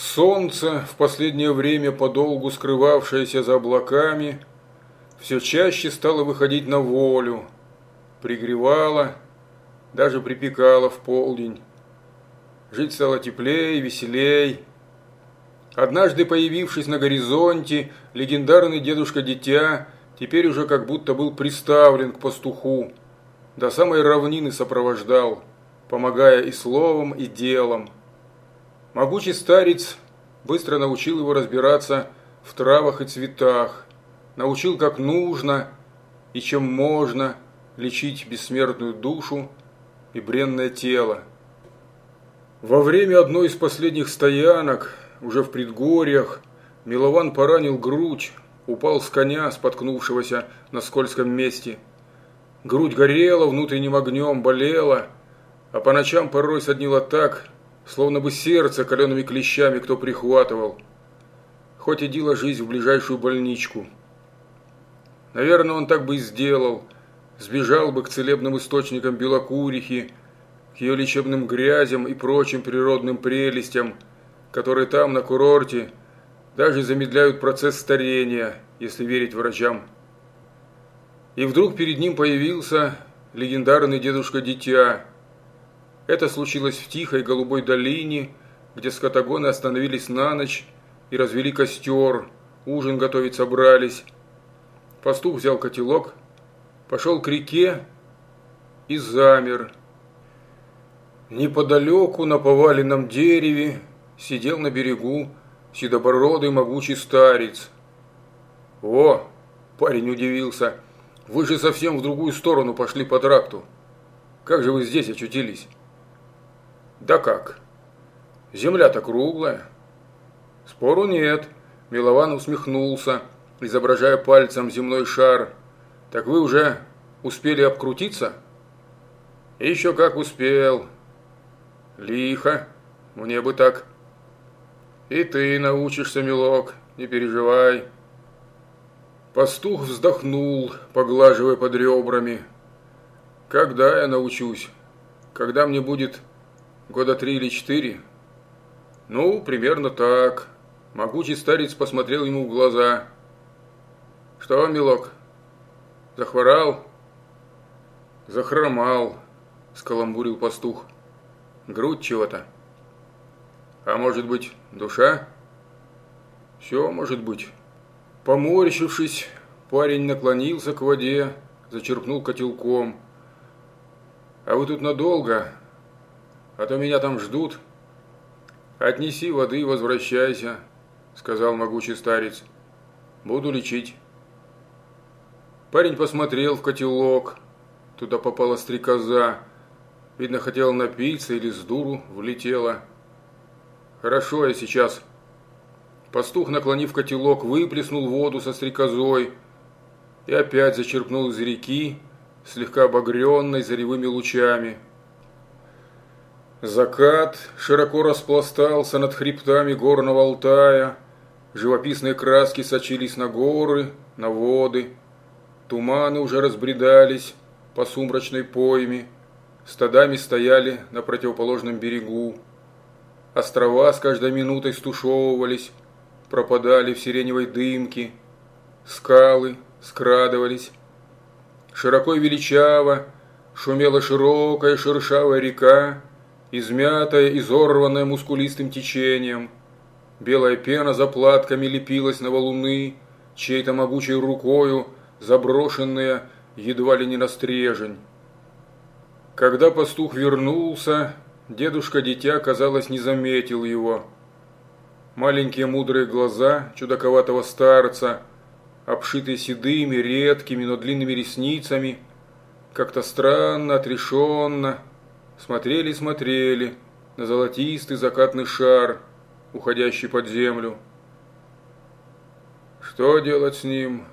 Солнце, в последнее время подолгу скрывавшееся за облаками, все чаще стало выходить на волю, пригревало, даже припекало в полдень. Жить стало теплее, веселей. Однажды появившись на горизонте, легендарный дедушка-дитя теперь уже как будто был приставлен к пастуху, до самой равнины сопровождал, помогая и словом, и делом. Могучий старец быстро научил его разбираться в травах и цветах, научил, как нужно и чем можно лечить бессмертную душу и бренное тело. Во время одной из последних стоянок, уже в предгорьях, Милован поранил грудь, упал с коня, споткнувшегося на скользком месте. Грудь горела внутренним огнем, болела, а по ночам порой соднила так, словно бы сердце калеными клещами кто прихватывал. Хоть и дела жизнь в ближайшую больничку. Наверное, он так бы и сделал. Сбежал бы к целебным источникам белокурихи, к ее лечебным грязям и прочим природным прелестям, которые там, на курорте, даже замедляют процесс старения, если верить врачам. И вдруг перед ним появился легендарный дедушка-дитя, это случилось в тихой голубой долине, где скотагоны остановились на ночь и развели костер, ужин готовить собрались. Пастух взял котелок, пошел к реке и замер. Неподалеку на поваленном дереве сидел на берегу седобородый могучий старец. «О!» – парень удивился. «Вы же совсем в другую сторону пошли по тракту. Как же вы здесь очутились?» Да как? Земля-то круглая. Спору нет. Милован усмехнулся, изображая пальцем земной шар. Так вы уже успели обкрутиться? Еще как успел. Лихо. Мне бы так. И ты научишься, милок, не переживай. Пастух вздохнул, поглаживая под ребрами. Когда я научусь? Когда мне будет Года три или четыре? Ну, примерно так. Могучий старец посмотрел ему в глаза. Что, милок, захворал? Захромал, скаламбурил пастух. Грудь чего-то. А может быть, душа? Все может быть. Поморщившись, парень наклонился к воде, зачерпнул котелком. А вы тут надолго? А то меня там ждут. Отнеси воды и возвращайся, сказал могучий старец. Буду лечить. Парень посмотрел в котелок. Туда попала стрекоза. Видно, хотела напиться или с дуру влетела. Хорошо, я сейчас. Пастух, наклонив котелок, выплеснул воду со стрекозой и опять зачерпнул из реки, слегка обогренной заревыми лучами. Закат широко распластался над хребтами горного Алтая, живописные краски сочились на горы, на воды, туманы уже разбредались по сумрачной пойме, стадами стояли на противоположном берегу. Острова с каждой минутой стушевывались, пропадали в сиреневой дымке, скалы скрадывались. Широко и величаво шумела широкая шершавая река, измятая, изорванная мускулистым течением. Белая пена заплатками лепилась на валуны, чьей-то могучей рукою, заброшенная едва ли не на стрежень. Когда пастух вернулся, дедушка-дитя, казалось, не заметил его. Маленькие мудрые глаза чудаковатого старца, обшитые седыми, редкими, но длинными ресницами, как-то странно, отрешенно, смотрели-смотрели на золотистый закатный шар, уходящий под землю. Что делать с ним?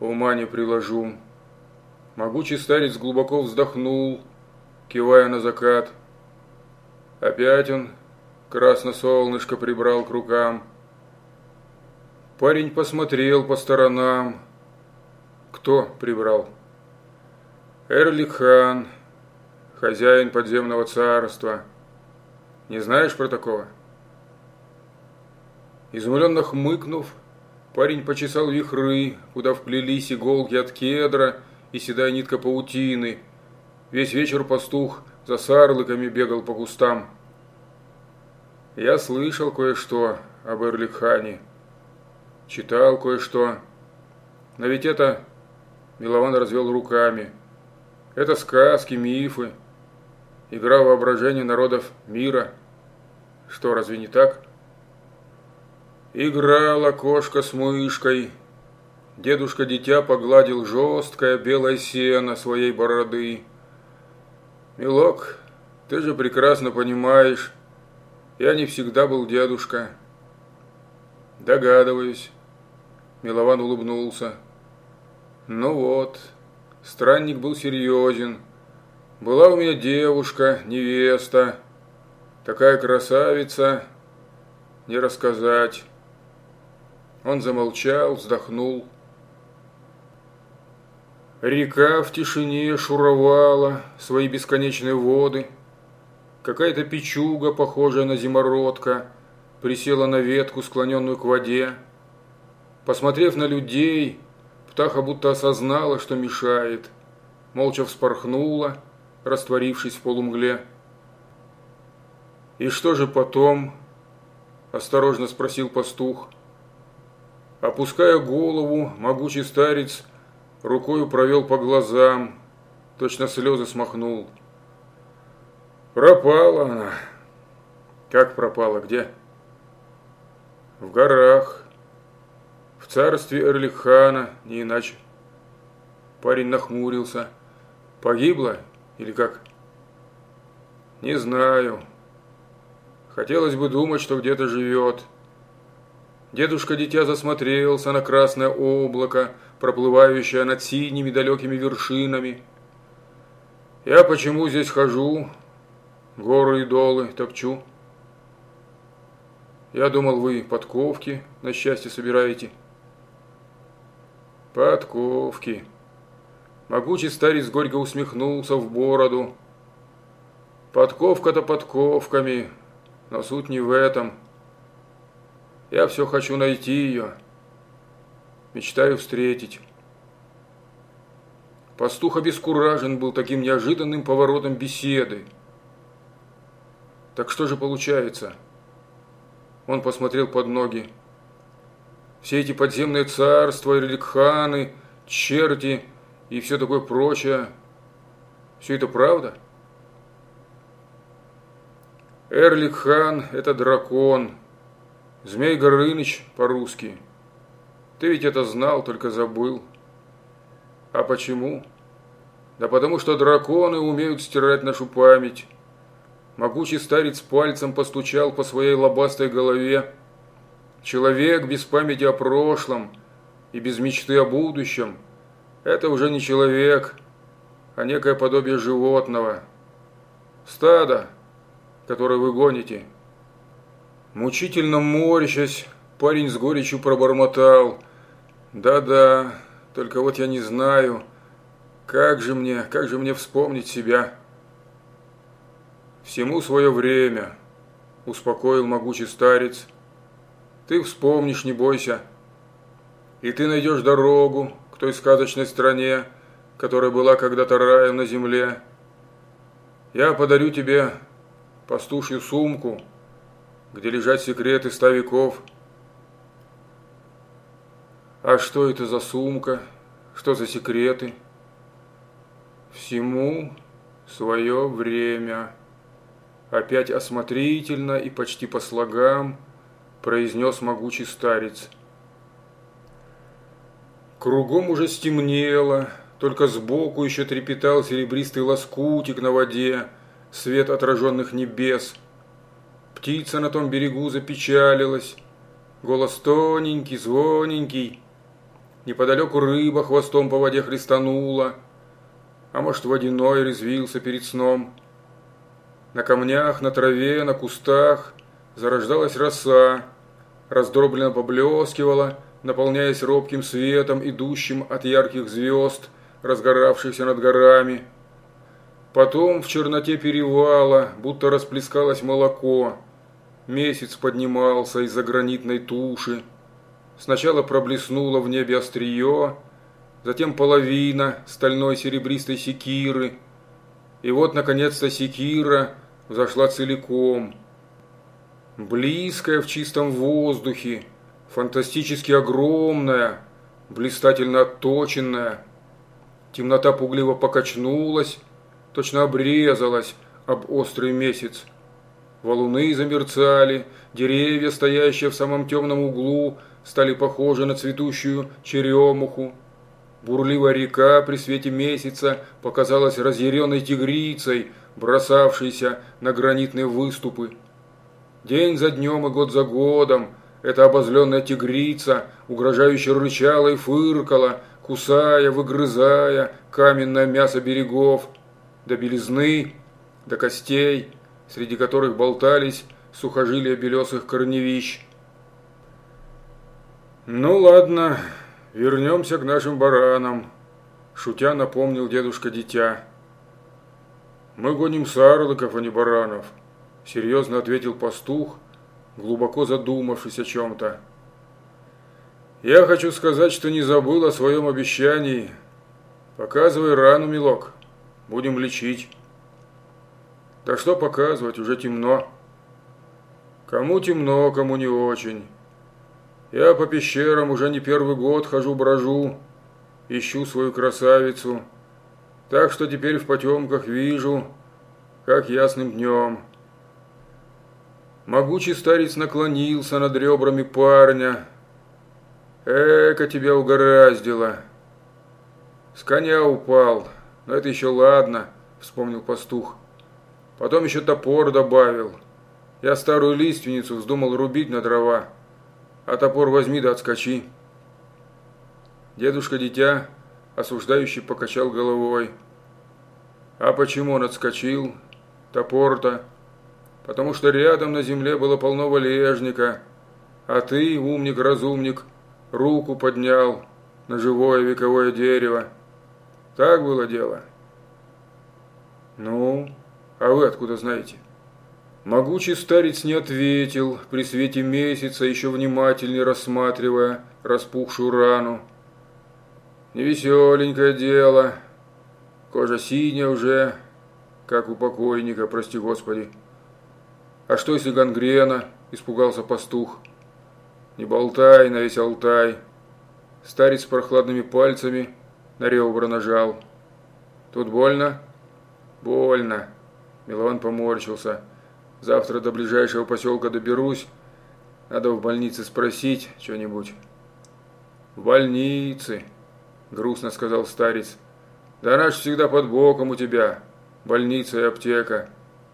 Ума не приложу. Могучий старец глубоко вздохнул, кивая на закат. Опять он красно-солнышко прибрал к рукам. Парень посмотрел по сторонам. Кто прибрал? Эрлихан хозяин подземного царства. Не знаешь про такого? Изумленно хмыкнув, парень почесал вихры, куда вплелись иголки от кедра и седая нитка паутины. Весь вечер пастух за сарлыками бегал по кустам. Я слышал кое-что об Эрликхане, читал кое-что, но ведь это Милован развел руками. Это сказки, мифы, игра воображения народов мира. Что, разве не так? Играла кошка с мышкой. Дедушка-дитя погладил жесткое белое сено своей бороды. Милок, ты же прекрасно понимаешь, я не всегда был дедушка. Догадываюсь. Милован улыбнулся. Ну вот, странник был серьезен. Была у меня девушка, невеста, такая красавица, не рассказать. Он замолчал, вздохнул. Река в тишине шуровала свои бесконечные воды. Какая-то печуга, похожая на зимородка, присела на ветку, склоненную к воде. Посмотрев на людей, Птаха будто осознала, что мешает. Молча вспорхнула, растворившись в полумгле. «И что же потом?» – осторожно спросил пастух. Опуская голову, могучий старец рукою провел по глазам, точно слезы смахнул. Пропала она. Как пропала? Где? В горах царстве Эрлихана, не иначе. Парень нахмурился. Погибла или как? Не знаю. Хотелось бы думать, что где-то живет. Дедушка-дитя засмотрелся на красное облако, проплывающее над синими далекими вершинами. Я почему здесь хожу, горы и долы топчу? Я думал, вы подковки на счастье собираете. Подковки. Могучий старец горько усмехнулся в бороду. Подковка-то подковками, но суть не в этом. Я все хочу найти ее. Мечтаю встретить. Пастух обескуражен был таким неожиданным поворотом беседы. Так что же получается? Он посмотрел под ноги все эти подземные царства, реликханы, черти и все такое прочее, все это правда? Эрликхан – это дракон, Змей Горыныч по-русски. Ты ведь это знал, только забыл. А почему? Да потому что драконы умеют стирать нашу память. Могучий старец пальцем постучал по своей лобастой голове, Человек без памяти о прошлом и без мечты о будущем – это уже не человек, а некое подобие животного. Стадо, которое вы гоните. Мучительно морщась, парень с горечью пробормотал. Да-да, только вот я не знаю, как же мне, как же мне вспомнить себя? Всему свое время, успокоил могучий старец – ты вспомнишь, не бойся. И ты найдешь дорогу той сказочной стране, которая была когда-то раем на земле. Я подарю тебе пастушью сумку, где лежат секреты ста веков. А что это за сумка? Что за секреты? Всему свое время. Опять осмотрительно и почти по слогам – произнес могучий старец. Кругом уже стемнело, только сбоку еще трепетал серебристый лоскутик на воде, свет отраженных небес. Птица на том берегу запечалилась, голос тоненький, звоненький. Неподалеку рыба хвостом по воде хлестанула, а может водяной резвился перед сном. На камнях, на траве, на кустах зарождалась роса, раздробленно поблескивала, наполняясь робким светом, идущим от ярких звезд, разгоравшихся над горами. Потом в черноте перевала, будто расплескалось молоко. месяц поднимался из-за гранитной туши. Сначала проблеснуло в небе острие, затем половина стальной серебристой секиры. И вот, наконец-то, секира взошла целиком. Близкая в чистом воздухе, фантастически огромная, блистательно отточенная. Темнота пугливо покачнулась, точно обрезалась об острый месяц. Валуны замерцали, деревья, стоящие в самом темном углу, стали похожи на цветущую черемуху. Бурливая река при свете месяца показалась разъяренной тигрицей, бросавшейся на гранитные выступы. День за днем и год за годом эта обозленная тигрица угрожающе рычала и фыркала, кусая, выгрызая каменное мясо берегов, до белизны, до костей, среди которых болтались сухожилия белесых корневищ. «Ну ладно, вернемся к нашим баранам», – шутя напомнил дедушка дитя. «Мы гоним сарлыков, а не баранов», – серьезно ответил пастух, глубоко задумавшись о чем-то. «Я хочу сказать, что не забыл о своем обещании. Показывай рану, милок, будем лечить». «Да что показывать, уже темно». «Кому темно, кому не очень». Я по пещерам уже не первый год хожу-брожу, ищу свою красавицу, так что теперь в потемках вижу, как ясным днем. Могучий старец наклонился над ребрами парня. Эка тебя угораздило. С коня упал, но это еще ладно, вспомнил пастух. Потом еще топор добавил. Я старую лиственницу вздумал рубить на дрова а топор возьми да отскочи. Дедушка-дитя, осуждающий, покачал головой. А почему он отскочил? Топор-то. Потому что рядом на земле было полно валежника, а ты, умник-разумник, руку поднял на живое вековое дерево. Так было дело. Ну, а вы откуда знаете? Могучий старец не ответил, при свете месяца еще внимательнее рассматривая распухшую рану. Невеселенькое дело, кожа синяя уже, как у покойника, прости господи. А что если гангрена, испугался пастух. Не болтай на весь Алтай. Старец прохладными пальцами на ребра нажал. Тут больно? Больно. Милован поморщился. Завтра до ближайшего поселка доберусь. Надо в больнице спросить что-нибудь. В больнице, грустно сказал старец. Да наш всегда под боком у тебя. Больница и аптека.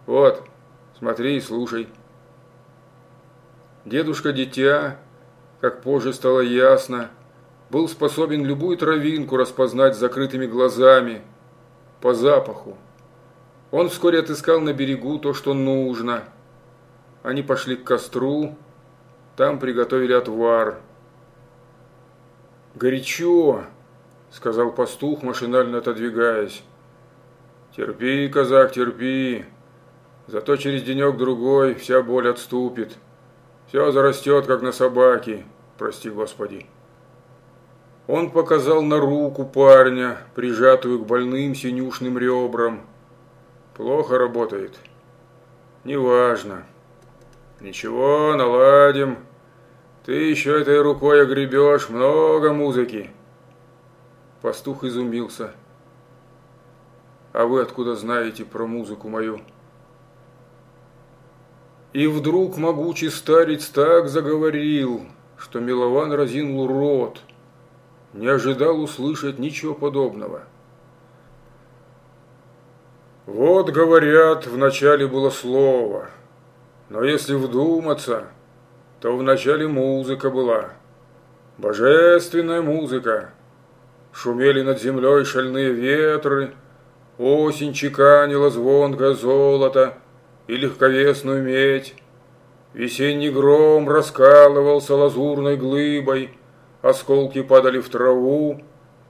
Вот, смотри и слушай. Дедушка-дитя, как позже стало ясно, был способен любую травинку распознать закрытыми глазами, по запаху. Он вскоре отыскал на берегу то, что нужно. Они пошли к костру, там приготовили отвар. «Горячо!» – сказал пастух, машинально отодвигаясь. «Терпи, казак, терпи. Зато через денек-другой вся боль отступит. Все зарастет, как на собаке, прости господи». Он показал на руку парня, прижатую к больным синюшным ребрам. Плохо работает. Неважно. Ничего, наладим. Ты еще этой рукой огребешь много музыки. Пастух изумился. А вы откуда знаете про музыку мою? И вдруг могучий старец так заговорил, что Милован разинул рот. Не ожидал услышать ничего подобного. Вот, говорят, вначале было слово, но если вдуматься, то вначале музыка была. Божественная музыка. Шумели над землей шальные ветры, осень чеканила звонкое золото и легковесную медь. Весенний гром раскалывался лазурной глыбой, осколки падали в траву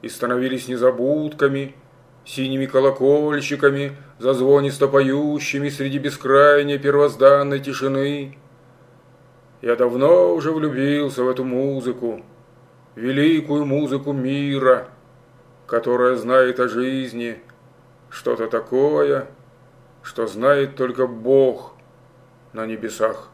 и становились незабудками – синими колокольчиками, зазвонисто поющими среди бескрайней первозданной тишины. Я давно уже влюбился в эту музыку, великую музыку мира, которая знает о жизни что-то такое, что знает только Бог на небесах.